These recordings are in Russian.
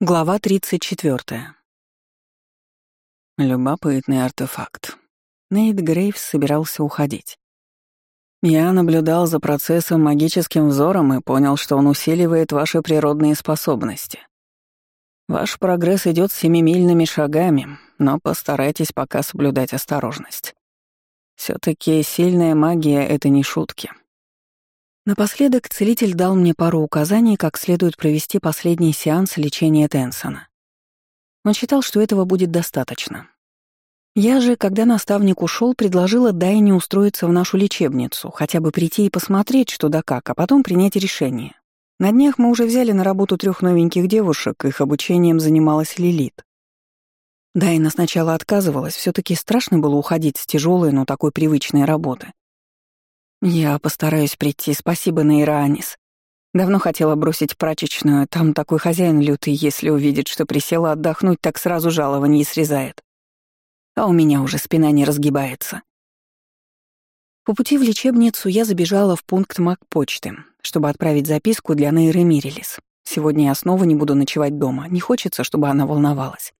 Глава 34. Любопытный артефакт. Нейт Грейвс собирался уходить. Я наблюдал за процессом магическим взором и понял, что он усиливает ваши природные способности. Ваш прогресс идет семимильными шагами, но постарайтесь пока соблюдать осторожность. все таки сильная магия — это не шутки. Напоследок целитель дал мне пару указаний, как следует провести последний сеанс лечения Тенсона. Он считал, что этого будет достаточно. Я же, когда наставник ушел, предложила Дайне устроиться в нашу лечебницу, хотя бы прийти и посмотреть, что да как, а потом принять решение. На днях мы уже взяли на работу трех новеньких девушек, их обучением занималась Лилит. Дайна сначала отказывалась, все таки страшно было уходить с тяжелой, но такой привычной работы. «Я постараюсь прийти, спасибо, Нейраанис. Давно хотела бросить прачечную, там такой хозяин лютый, если увидит, что присела отдохнуть, так сразу жалование срезает. А у меня уже спина не разгибается». По пути в лечебницу я забежала в пункт МакПочты, чтобы отправить записку для Нейры Мирелис. Сегодня я снова не буду ночевать дома, не хочется, чтобы она волновалась.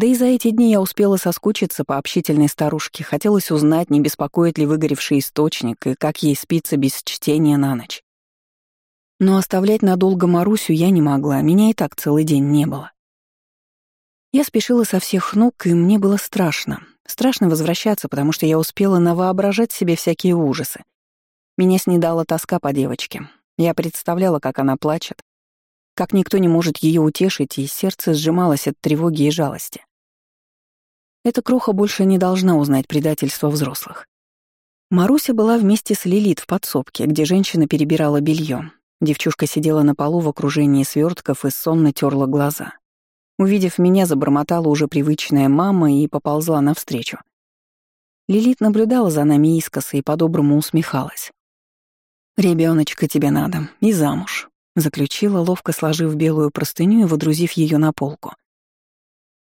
Да и за эти дни я успела соскучиться по общительной старушке, хотелось узнать, не беспокоит ли выгоревший источник и как ей спится без чтения на ночь. Но оставлять надолго Марусю я не могла, меня и так целый день не было. Я спешила со всех ног, и мне было страшно. Страшно возвращаться, потому что я успела навоображать себе всякие ужасы. Меня снедала тоска по девочке. Я представляла, как она плачет, как никто не может ее утешить, и сердце сжималось от тревоги и жалости. Эта кроха больше не должна узнать предательство взрослых. Маруся была вместе с Лилит в подсобке, где женщина перебирала белье. Девчушка сидела на полу в окружении свертков и сонно терла глаза. Увидев меня, забормотала уже привычная мама и поползла навстречу. Лилит наблюдала за нами искоса и по-доброму усмехалась. «Ребёночка тебе надо, и замуж», — заключила, ловко сложив белую простыню и водрузив ее на полку.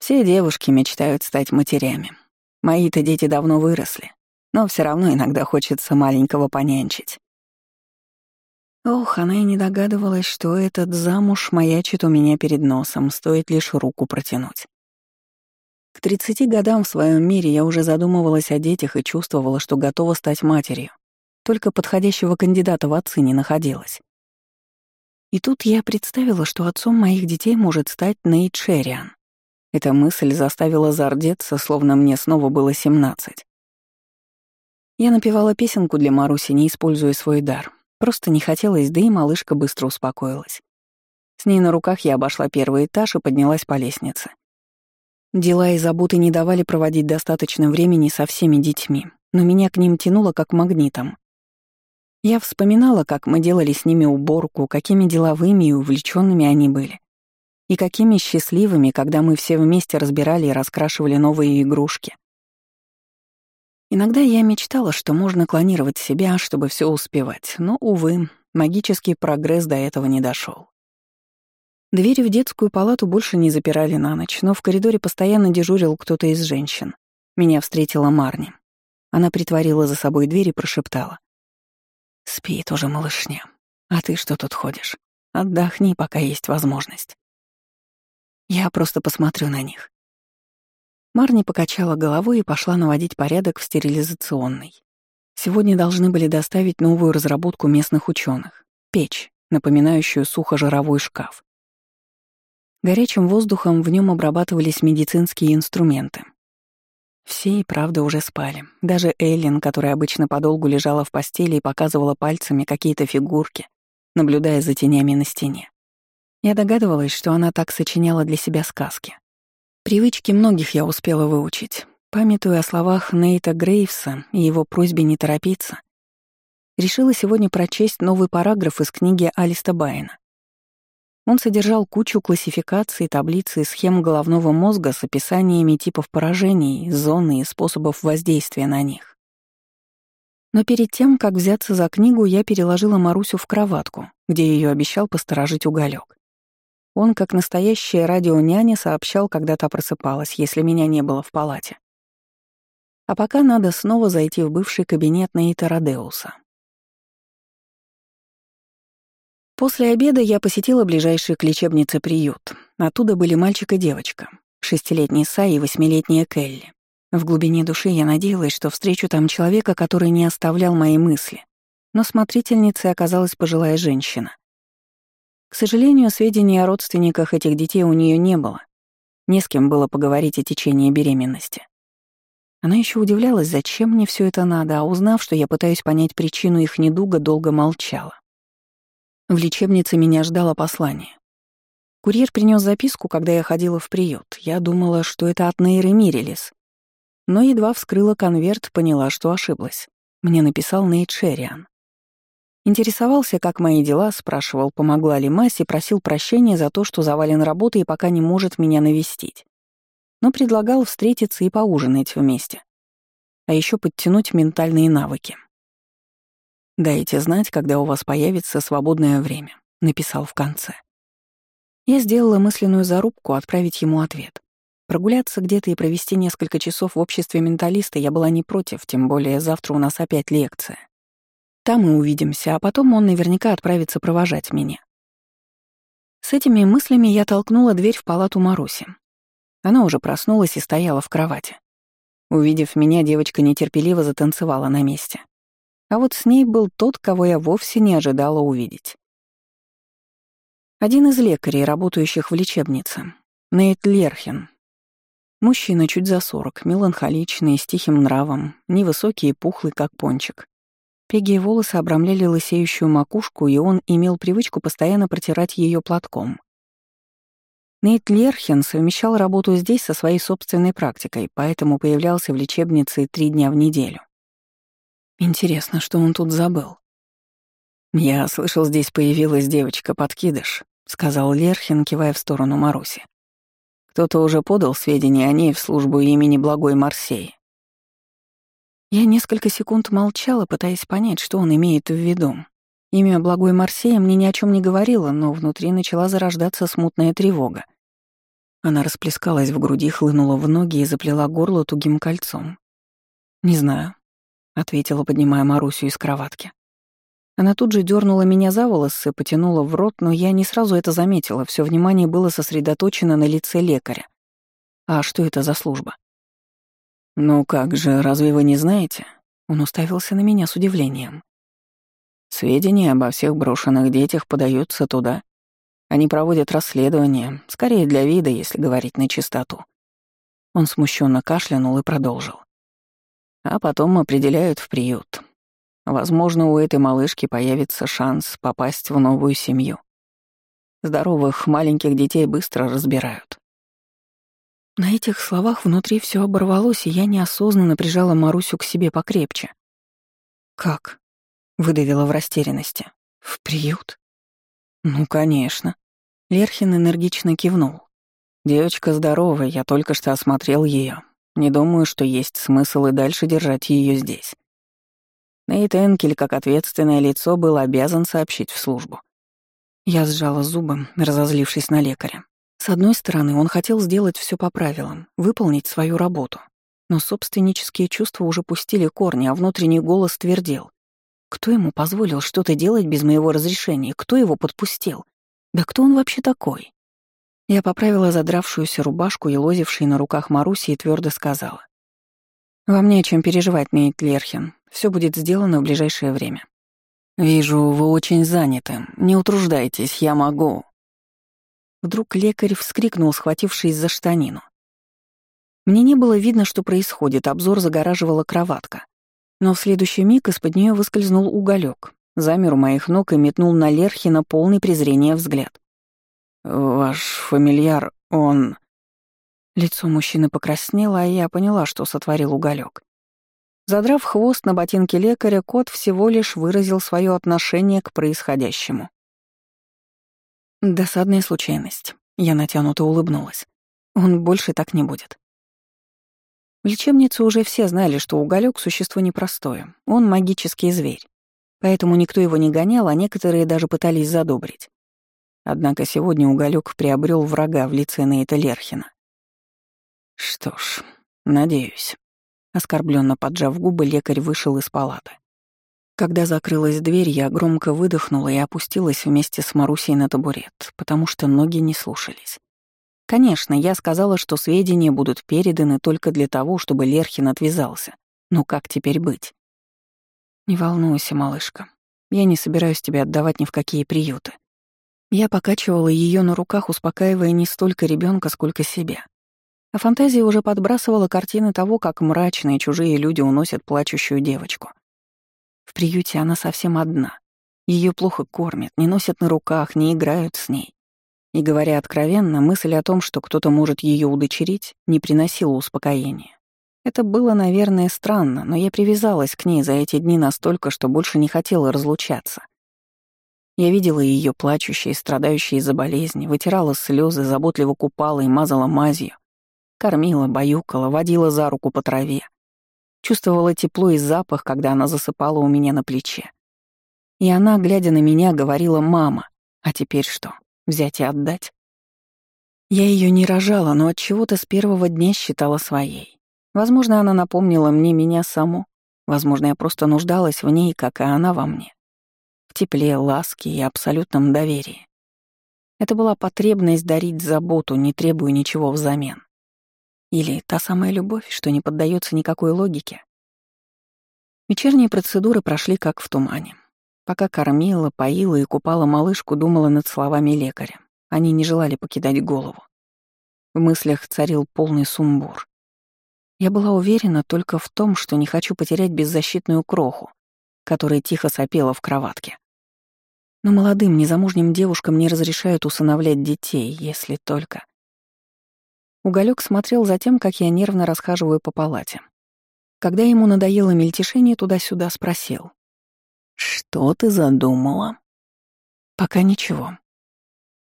Все девушки мечтают стать матерями. Мои-то дети давно выросли, но все равно иногда хочется маленького понянчить. Ох, она и не догадывалась, что этот замуж маячит у меня перед носом, стоит лишь руку протянуть. К 30 годам в своем мире я уже задумывалась о детях и чувствовала, что готова стать матерью. Только подходящего кандидата в отцы не находилось. И тут я представила, что отцом моих детей может стать Нейт Шериан. Эта мысль заставила зардеться, словно мне снова было семнадцать. Я напевала песенку для Маруси, не используя свой дар. Просто не хотелось, да и малышка быстро успокоилась. С ней на руках я обошла первый этаж и поднялась по лестнице. Дела и заботы не давали проводить достаточно времени со всеми детьми, но меня к ним тянуло как магнитом. Я вспоминала, как мы делали с ними уборку, какими деловыми и увлеченными они были. И какими счастливыми, когда мы все вместе разбирали и раскрашивали новые игрушки. Иногда я мечтала, что можно клонировать себя, чтобы все успевать, но, увы, магический прогресс до этого не дошел. Двери в детскую палату больше не запирали на ночь, но в коридоре постоянно дежурил кто-то из женщин. Меня встретила Марни. Она притворила за собой дверь и прошептала. «Спи тоже, малышня. А ты что тут ходишь? Отдохни, пока есть возможность». Я просто посмотрю на них. Марни покачала головой и пошла наводить порядок в стерилизационной. Сегодня должны были доставить новую разработку местных ученых — печь, напоминающую сухожировой шкаф. Горячим воздухом в нем обрабатывались медицинские инструменты. Все и правда уже спали. Даже Эллен, которая обычно подолгу лежала в постели и показывала пальцами какие-то фигурки, наблюдая за тенями на стене. Я догадывалась, что она так сочиняла для себя сказки. Привычки многих я успела выучить. Памятуя о словах Нейта Грейвса и его просьбе не торопиться, решила сегодня прочесть новый параграф из книги Алиста Байна. Он содержал кучу классификаций, таблиц и схем головного мозга с описаниями типов поражений, зон и способов воздействия на них. Но перед тем, как взяться за книгу, я переложила Марусю в кроватку, где ее обещал посторожить уголек. Он, как настоящая радионяня, сообщал, когда та просыпалась, если меня не было в палате. А пока надо снова зайти в бывший кабинет Нейта Родеуса. После обеда я посетила ближайший к лечебнице приют. Оттуда были мальчик и девочка, шестилетний Сай и восьмилетняя Келли. В глубине души я надеялась, что встречу там человека, который не оставлял мои мысли. Но смотрительницей оказалась пожилая женщина. К сожалению, сведений о родственниках этих детей у нее не было. Не с кем было поговорить о течении беременности. Она еще удивлялась, зачем мне все это надо, а узнав, что я пытаюсь понять причину их недуга, долго молчала. В лечебнице меня ждало послание. Курьер принес записку, когда я ходила в приют. Я думала, что это от Нейры Мирелис, но едва вскрыла конверт, поняла, что ошиблась. Мне написал Нейт Шериан. Интересовался, как мои дела, спрашивал, помогла ли Масси, просил прощения за то, что завален работой и пока не может меня навестить. Но предлагал встретиться и поужинать вместе. А еще подтянуть ментальные навыки. «Дайте знать, когда у вас появится свободное время», — написал в конце. Я сделала мысленную зарубку отправить ему ответ. Прогуляться где-то и провести несколько часов в обществе менталиста я была не против, тем более завтра у нас опять лекция. Там мы увидимся, а потом он наверняка отправится провожать меня. С этими мыслями я толкнула дверь в палату Маруси. Она уже проснулась и стояла в кровати. Увидев меня, девочка нетерпеливо затанцевала на месте. А вот с ней был тот, кого я вовсе не ожидала увидеть. Один из лекарей, работающих в лечебнице, Нейт Лерхен, Мужчина чуть за сорок, меланхоличный, с тихим нравом, невысокий и пухлый, как пончик. Пегие волосы обрамляли лысеющую макушку, и он имел привычку постоянно протирать ее платком. Нейт Лерхен совмещал работу здесь со своей собственной практикой, поэтому появлялся в лечебнице три дня в неделю. Интересно, что он тут забыл. «Я слышал, здесь появилась девочка-подкидыш», — сказал Лерхен, кивая в сторону Маруси. Кто-то уже подал сведения о ней в службу имени Благой Марсеи. Я несколько секунд молчала, пытаясь понять, что он имеет в виду. Имя Благой Марсея мне ни о чем не говорило, но внутри начала зарождаться смутная тревога. Она расплескалась в груди, хлынула в ноги и заплела горло тугим кольцом. «Не знаю», — ответила, поднимая Марусю из кроватки. Она тут же дернула меня за волосы, потянула в рот, но я не сразу это заметила, все внимание было сосредоточено на лице лекаря. А что это за служба? «Ну как же, разве вы не знаете?» Он уставился на меня с удивлением. «Сведения обо всех брошенных детях подаются туда. Они проводят расследование, скорее для вида, если говорить на чистоту». Он смущенно кашлянул и продолжил. А потом определяют в приют. Возможно, у этой малышки появится шанс попасть в новую семью. Здоровых маленьких детей быстро разбирают. На этих словах внутри все оборвалось, и я неосознанно прижала Марусю к себе покрепче. «Как?» — выдавила в растерянности. «В приют?» «Ну, конечно». Лерхин энергично кивнул. «Девочка здоровая, я только что осмотрел ее. Не думаю, что есть смысл и дальше держать ее здесь. Нейт Энкель, как ответственное лицо, был обязан сообщить в службу. Я сжала зубы, разозлившись на лекаря. С одной стороны, он хотел сделать все по правилам, выполнить свою работу. Но собственнические чувства уже пустили корни, а внутренний голос твердил. Кто ему позволил что-то делать без моего разрешения? Кто его подпустил? Да кто он вообще такой? Я поправила задравшуюся рубашку и лозившей на руках Маруси и твердо сказала. «Вам не о чем переживать, Нейт Лерхен. Все будет сделано в ближайшее время. Вижу, вы очень заняты. Не утруждайтесь, я могу. Вдруг лекарь вскрикнул, схватившись за штанину. Мне не было видно, что происходит, обзор загораживала кроватка. Но в следующий миг из-под нее выскользнул уголек, замер у моих ног и метнул на Лерхина полный презрения взгляд. «Ваш фамильяр, он...» Лицо мужчины покраснело, а я поняла, что сотворил уголек. Задрав хвост на ботинке лекаря, кот всего лишь выразил свое отношение к происходящему. Досадная случайность. Я натянуто улыбнулась. Он больше так не будет. В лечебнице уже все знали, что уголек существо непростое. Он магический зверь. Поэтому никто его не гонял, а некоторые даже пытались задобрить. Однако сегодня уголек приобрел врага в лице Нейта Лерхина. Что ж, надеюсь. Оскорбленно поджав губы, лекарь вышел из палаты. Когда закрылась дверь, я громко выдохнула и опустилась вместе с Марусей на табурет, потому что ноги не слушались. Конечно, я сказала, что сведения будут переданы только для того, чтобы Лерхин отвязался. Но как теперь быть? Не волнуйся, малышка. Я не собираюсь тебя отдавать ни в какие приюты. Я покачивала ее на руках, успокаивая не столько ребенка, сколько себя. А фантазия уже подбрасывала картины того, как мрачные чужие люди уносят плачущую девочку. В приюте она совсем одна. Ее плохо кормят, не носят на руках, не играют с ней. И говоря откровенно, мысль о том, что кто-то может ее удочерить, не приносила успокоения. Это было, наверное, странно, но я привязалась к ней за эти дни настолько, что больше не хотела разлучаться. Я видела ее плачущей, страдающей из-за болезни, вытирала слезы, заботливо купала и мазала мазью, кормила, баюкала, водила за руку по траве. Чувствовала тепло и запах, когда она засыпала у меня на плече. И она, глядя на меня, говорила «мама». А теперь что, взять и отдать? Я ее не рожала, но от чего то с первого дня считала своей. Возможно, она напомнила мне меня саму. Возможно, я просто нуждалась в ней, как и она во мне. В тепле, ласке и абсолютном доверии. Это была потребность дарить заботу, не требуя ничего взамен. Или та самая любовь, что не поддается никакой логике. Вечерние процедуры прошли как в тумане. Пока кормила, поила и купала малышку, думала над словами лекаря. Они не желали покидать голову. В мыслях царил полный сумбур. Я была уверена только в том, что не хочу потерять беззащитную кроху, которая тихо сопела в кроватке. Но молодым, незамужним девушкам не разрешают усыновлять детей, если только... Уголек смотрел за тем, как я нервно расхаживаю по палате. Когда ему надоело мельтешение, туда-сюда спросил. «Что ты задумала?» «Пока ничего».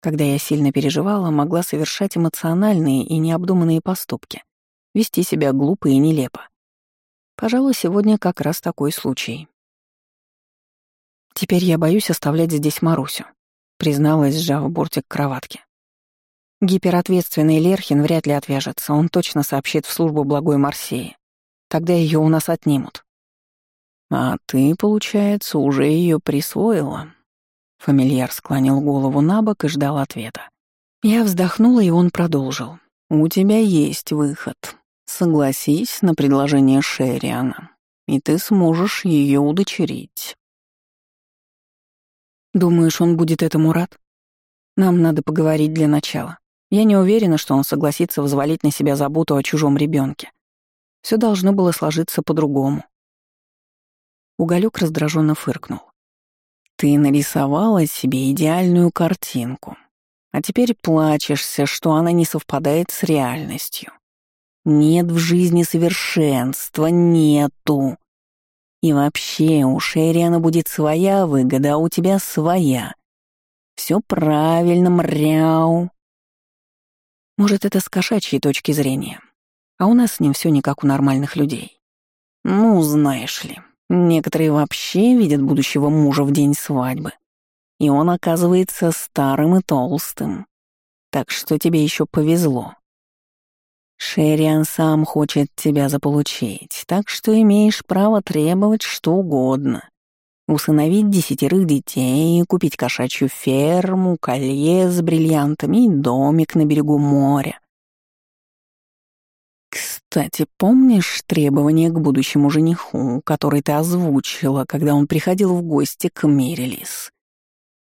Когда я сильно переживала, могла совершать эмоциональные и необдуманные поступки, вести себя глупо и нелепо. Пожалуй, сегодня как раз такой случай. «Теперь я боюсь оставлять здесь Марусю», — призналась, сжав бортик кроватки. Гиперответственный Лерхин вряд ли отвяжется, он точно сообщит в службу благой Марсеи. Тогда ее у нас отнимут. А ты, получается, уже ее присвоила? Фамильяр склонил голову на бок и ждал ответа. Я вздохнула, и он продолжил. «У тебя есть выход. Согласись на предложение Шериана, и ты сможешь ее удочерить». «Думаешь, он будет этому рад? Нам надо поговорить для начала. Я не уверена, что он согласится взвалить на себя заботу о чужом ребенке. Все должно было сложиться по-другому. Уголек раздраженно фыркнул. Ты нарисовала себе идеальную картинку, а теперь плачешься, что она не совпадает с реальностью. Нет в жизни совершенства, нету. И вообще, у Шериана будет своя выгода, а у тебя своя. Все правильно, мряу. Может, это с кошачьей точки зрения. А у нас с ним все не как у нормальных людей. Ну, знаешь ли, некоторые вообще видят будущего мужа в день свадьбы. И он оказывается старым и толстым. Так что тебе еще повезло. Шериан сам хочет тебя заполучить, так что имеешь право требовать что угодно усыновить десятерых детей, купить кошачью ферму, колье с бриллиантами и домик на берегу моря. Кстати, помнишь требования к будущему жениху, который ты озвучила, когда он приходил в гости к Мирелис?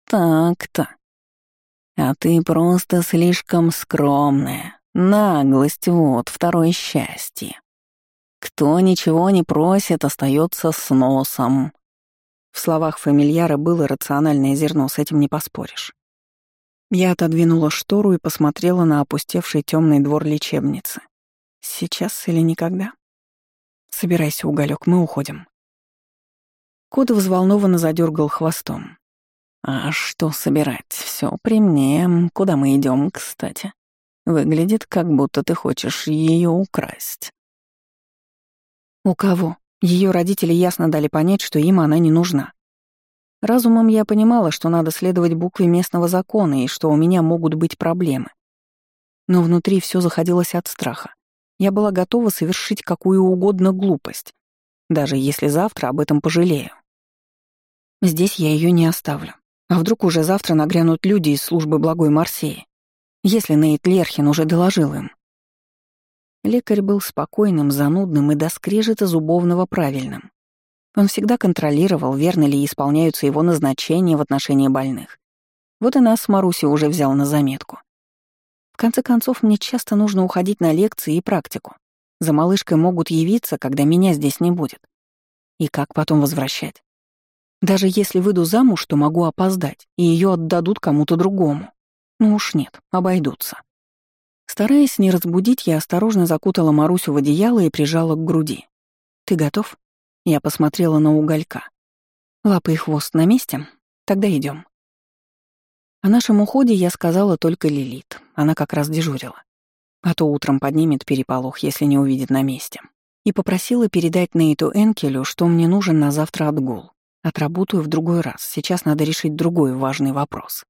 Так-то. А ты просто слишком скромная. Наглость — вот второе счастье. Кто ничего не просит, остается с носом. В словах фамильяра было рациональное зерно, с этим не поспоришь. Я отодвинула штору и посмотрела на опустевший темный двор лечебницы. Сейчас или никогда? Собирайся, уголек, мы уходим. Кот взволнованно задергал хвостом. А что собирать? Все при мне. Куда мы идем, кстати? Выглядит, как будто ты хочешь ее украсть. У кого? Ее родители ясно дали понять, что им она не нужна. Разумом я понимала, что надо следовать букве местного закона и что у меня могут быть проблемы. Но внутри все заходилось от страха. Я была готова совершить какую угодно глупость, даже если завтра об этом пожалею. Здесь я ее не оставлю. А вдруг уже завтра нагрянут люди из службы благой Марсеи? Если Нейт Лерхин уже доложил им. Лекарь был спокойным, занудным и до скрежета зубовного правильным. Он всегда контролировал, верно ли исполняются его назначения в отношении больных. Вот и нас с Марусей уже взял на заметку. В конце концов, мне часто нужно уходить на лекции и практику. За малышкой могут явиться, когда меня здесь не будет. И как потом возвращать? Даже если выйду замуж, то могу опоздать, и ее отдадут кому-то другому. Ну уж нет, обойдутся. Стараясь не разбудить, я осторожно закутала Марусю в одеяло и прижала к груди. «Ты готов?» Я посмотрела на уголька. «Лапы и хвост на месте? Тогда идем. О нашем уходе я сказала только Лилит. Она как раз дежурила. А то утром поднимет переполох, если не увидит на месте. И попросила передать Нейту Энкелю, что мне нужен на завтра отгул. Отработаю в другой раз. Сейчас надо решить другой важный вопрос.